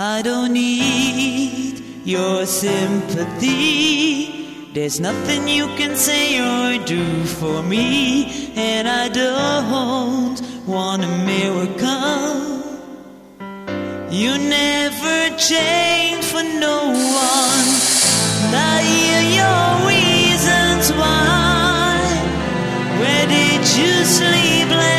I don't need your sympathy. There's nothing you can say or do for me, and I don't want a miracle. You never change for no one. I hear your reasons why. Where did you sleep last?